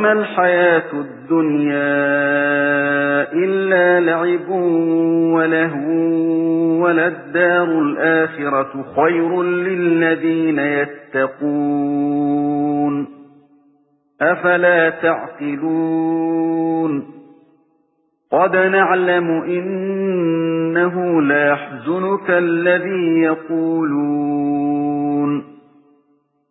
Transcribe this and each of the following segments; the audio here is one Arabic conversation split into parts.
وَمَا الْحَيَاةُ الدُّنْيَا إِلَّا لَعِبٌ وَلَهْوٌ وَلَلدَّارُ الْآخِرَةُ خَيْرٌ لِّلَّذِينَ يَتَّقُونَ. أَفَلَا تَعْقِلُونَ؟ قَدْ نَعْلَمُ إِنَّهُ لَيَحْزُنُكَ الَّذِي يَقُولُونَ.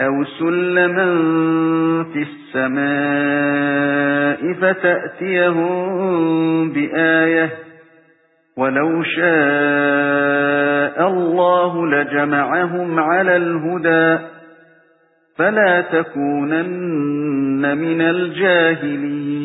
أَوْ سُلَّمًا فِي السَّمَاءِ فَتَأْتِيَهُم بِآيَةٍ وَلَوْ شَاءَ اللَّهُ لَجَمَعَهُمْ عَلَى الْهُدَى فَلَا تَكُونَنَّ مِنَ الْجَاهِلِينَ